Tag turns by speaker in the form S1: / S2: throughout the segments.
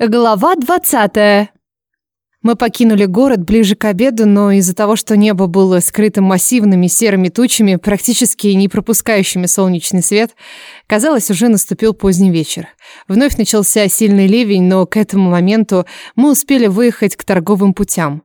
S1: Глава 20. Мы покинули город ближе к обеду, но из-за того, что небо было скрыто массивными серыми тучами, практически не пропускающими солнечный свет, казалось, уже наступил поздний вечер. Вновь начался сильный ливень, но к этому моменту мы успели выехать к торговым путям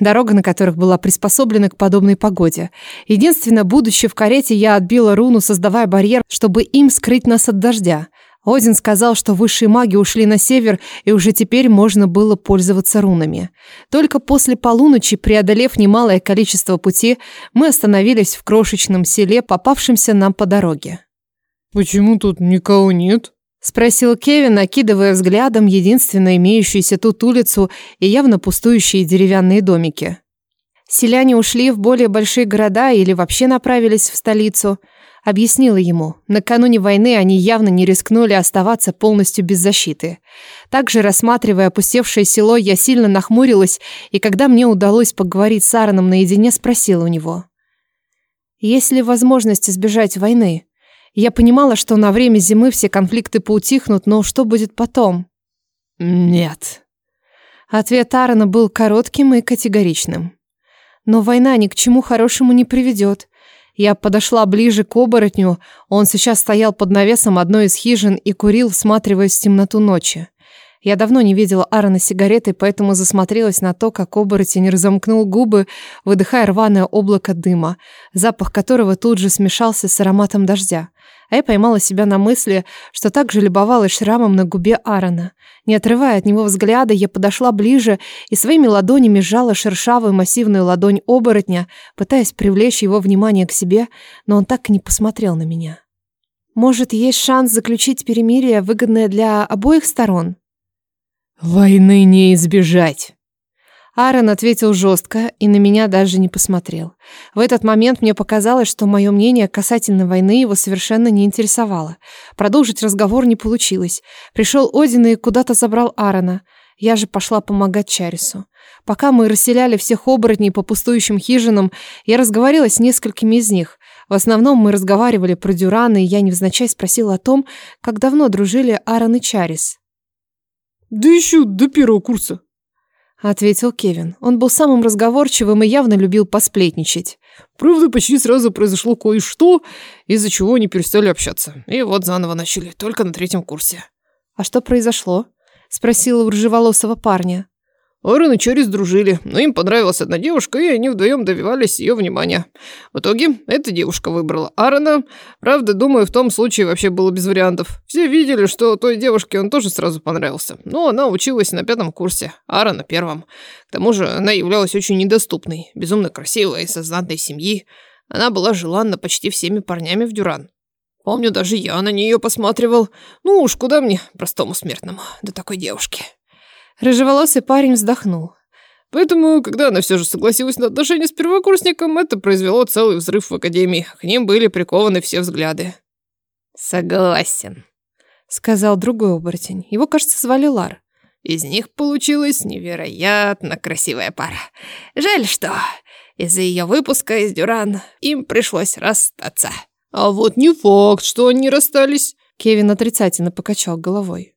S1: дорога на которых была приспособлена к подобной погоде. Единственно, будучи в карете, я отбила руну, создавая барьер, чтобы им скрыть нас от дождя. Один сказал, что высшие маги ушли на север, и уже теперь можно было пользоваться рунами. Только после полуночи, преодолев немалое количество пути, мы остановились в крошечном селе, попавшемся нам по дороге.
S2: «Почему тут никого нет?»
S1: – спросил Кевин, окидывая взглядом единственно имеющуюся тут улицу и явно пустующие деревянные домики. Селяне ушли в более большие города или вообще направились в столицу. Объяснила ему, накануне войны они явно не рискнули оставаться полностью без защиты. Также, рассматривая опустевшее село, я сильно нахмурилась, и когда мне удалось поговорить с Аароном наедине, спросила у него. «Есть ли возможность избежать войны? Я понимала, что на время зимы все конфликты поутихнут, но что будет потом?»
S2: «Нет».
S1: Ответ Аарона был коротким и категоричным. Но война ни к чему хорошему не приведет. Я подошла ближе к оборотню, он сейчас стоял под навесом одной из хижин и курил, всматриваясь в темноту ночи. Я давно не видела Аарона сигареты, поэтому засмотрелась на то, как оборотень разомкнул губы, выдыхая рваное облако дыма, запах которого тут же смешался с ароматом дождя. А я поймала себя на мысли, что также любовалась шрамом на губе Аарона. Не отрывая от него взгляда, я подошла ближе и своими ладонями сжала шершавую массивную ладонь оборотня, пытаясь привлечь его внимание к себе, но он так и не посмотрел на меня. «Может, есть шанс заключить перемирие, выгодное для обоих сторон?»
S2: «Войны не избежать!»
S1: Аарон ответил жестко и на меня даже не посмотрел. В этот момент мне показалось, что мое мнение касательно войны его совершенно не интересовало. Продолжить разговор не получилось. Пришел Один и куда-то забрал Аарона. Я же пошла помогать Чарису. Пока мы расселяли всех оборотней по пустующим хижинам, я разговаривала с несколькими из них. В основном мы разговаривали про Дюрана, и я невзначай спросила о том, как давно дружили Аарон и Чарис.
S2: Да еще до первого курса.
S1: Ответил Кевин. Он был самым разговорчивым и явно любил посплетничать.
S2: Правда, почти сразу произошло кое-что, из-за чего они перестали общаться. И вот заново начали, только на третьем курсе.
S1: А что произошло? Спросила у рыжеволосого парня.
S2: Орен и Чарис дружили, но ну, им понравилась одна девушка, и они вдвоем добивались ее внимания. В итоге эта девушка выбрала Аарона. Правда, думаю, в том случае вообще было без вариантов. Все видели, что той девушке он тоже сразу понравился. Но она училась на пятом курсе, Аарон на первом. К тому же она являлась очень недоступной, безумно красивой и со знатной семьи. Она была желанна почти всеми парнями в Дюран. Помню, даже я на нее посматривал. Ну уж куда мне, простому смертному, до такой девушки.
S1: Рыжеволосый парень вздохнул.
S2: Поэтому, когда она все же согласилась на отношения с первокурсником, это произвело целый взрыв в академии. К ним были прикованы все взгляды.
S1: «Согласен», — сказал другой оборотень. Его, кажется, звали Лар.
S2: Из них получилась невероятно красивая пара. Жаль, что из-за ее выпуска из Дюран им пришлось расстаться. А вот не факт, что они расстались.
S1: Кевин отрицательно покачал головой.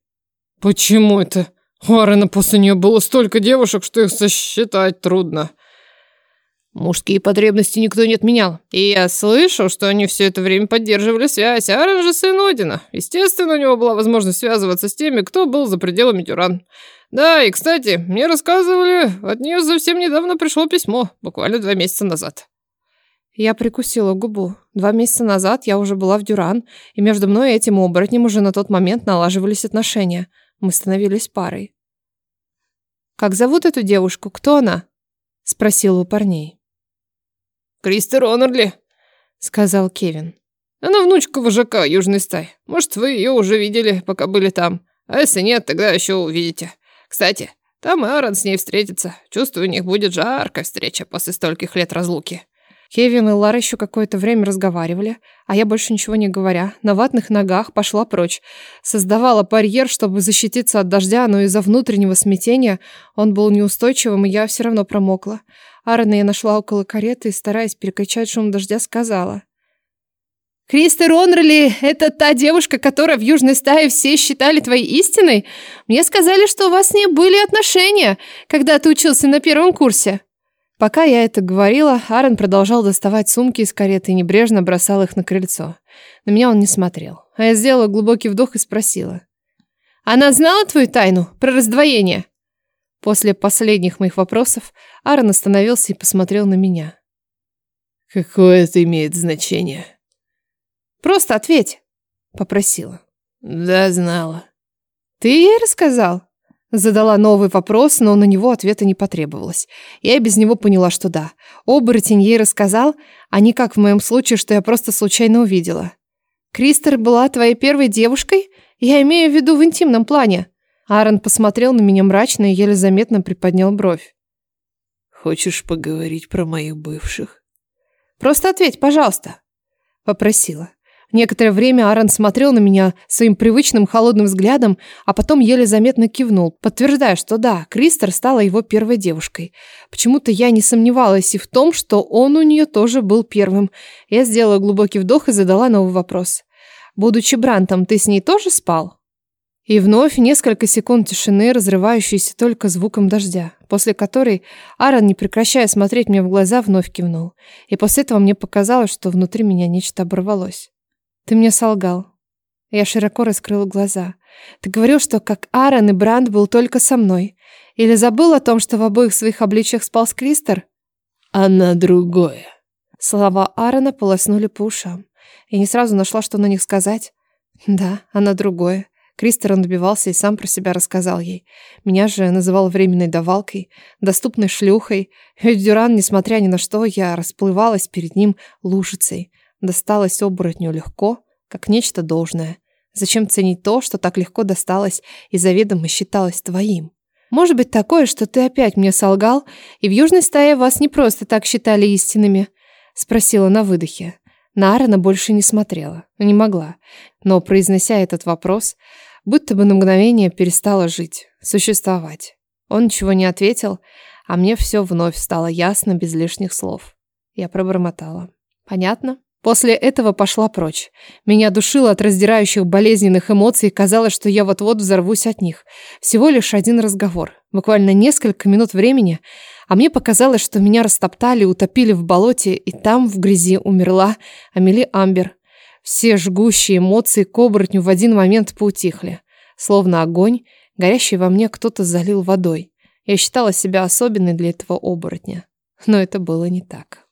S2: «Почему это?» Уарена после нее было столько девушек, что их сосчитать трудно. Мужские потребности никто не отменял. И я слышал, что они все это время поддерживали связь. Арен же сын Одина. Естественно, у него была возможность связываться с теми, кто был за пределами Тюран. Да, и, кстати, мне рассказывали, от нее совсем недавно пришло письмо, буквально два месяца назад.
S1: Я прикусила губу. Два месяца назад я уже была в Дюран, и между мной и этим оборотнем уже на тот момент налаживались отношения – мы становились парой. «Как зовут эту девушку? Кто она?» – спросил у парней.
S2: «Кристи Ронарли», – сказал Кевин. «Она внучка вожака Южной стаи. Может, вы ее уже видели, пока были там. А если нет, тогда еще увидите. Кстати, там Аарон с ней встретится. Чувствую, у них будет жаркая встреча после стольких лет разлуки».
S1: Кевин и Лара еще какое-то время разговаривали, а я больше ничего не говоря, на ватных ногах пошла прочь. Создавала барьер, чтобы защититься от дождя, но из-за внутреннего смятения он был неустойчивым, и я все равно промокла. Аарона я нашла около кареты и, стараясь перекачать шум дождя, сказала. «Кристер Онрли — это та девушка, которая в Южной стае все считали твоей истиной? Мне сказали, что у вас с ней были отношения, когда ты учился на первом курсе». Пока я это говорила, Аарон продолжал доставать сумки из кареты и небрежно бросал их на крыльцо. На меня он не смотрел. А я сделала глубокий вдох и спросила. «Она знала твою тайну? Про раздвоение?» После последних моих вопросов Аарон остановился и посмотрел на меня.
S2: «Какое это имеет значение?»
S1: «Просто ответь», — попросила.
S2: «Да, знала».
S1: «Ты ей рассказал?» Задала новый вопрос, но на него ответа не потребовалось. Я и без него поняла, что да. Оборотень ей рассказал, а не как в моем случае, что я просто случайно увидела. «Кристер была твоей первой девушкой? Я имею в виду в интимном плане». Аарон посмотрел на меня мрачно и еле заметно приподнял бровь.
S2: «Хочешь поговорить про моих бывших?»
S1: «Просто ответь, пожалуйста», — попросила. Некоторое время Аарон смотрел на меня своим привычным холодным взглядом, а потом еле заметно кивнул, подтверждая, что да, Кристер стала его первой девушкой. Почему-то я не сомневалась и в том, что он у нее тоже был первым. Я сделала глубокий вдох и задала новый вопрос. «Будучи Брантом, ты с ней тоже спал?» И вновь несколько секунд тишины, разрывающейся только звуком дождя, после которой Аарон, не прекращая смотреть мне в глаза, вновь кивнул. И после этого мне показалось, что внутри меня нечто оборвалось. Ты мне солгал. Я широко раскрыл глаза. Ты говорил, что как Аарон и Бранд был только со мной. Или забыл о том, что в обоих своих обличьях спал с Кристер?
S2: Она другое.
S1: Слова Аарона полоснули по ушам. Я не сразу нашла, что на них сказать. Да, она другое. Кристер он добивался и сам про себя рассказал ей. Меня же называл временной давалкой, доступной шлюхой. Ведь Дюран, несмотря ни на что, я расплывалась перед ним лужицей досталось оборотню легко, как нечто должное. Зачем ценить то, что так легко досталось и заведомо считалось твоим? Может быть такое, что ты опять мне солгал, и в южной стае вас не просто так считали истинными?» — спросила на выдохе. На больше не смотрела, не могла. Но, произнося этот вопрос, будто бы на мгновение перестала жить, существовать. Он ничего не ответил, а мне все вновь стало ясно без лишних слов. Я пробормотала. «Понятно?» После этого пошла прочь. Меня душило от раздирающих болезненных эмоций, казалось, что я вот-вот взорвусь от них. Всего лишь один разговор, буквально несколько минут времени, а мне показалось, что меня растоптали, утопили в болоте, и там в грязи умерла Амели Амбер. Все жгущие эмоции к оборотню в один момент поутихли. Словно огонь, горящий во мне кто-то залил водой. Я считала себя особенной для этого оборотня. Но это было не так.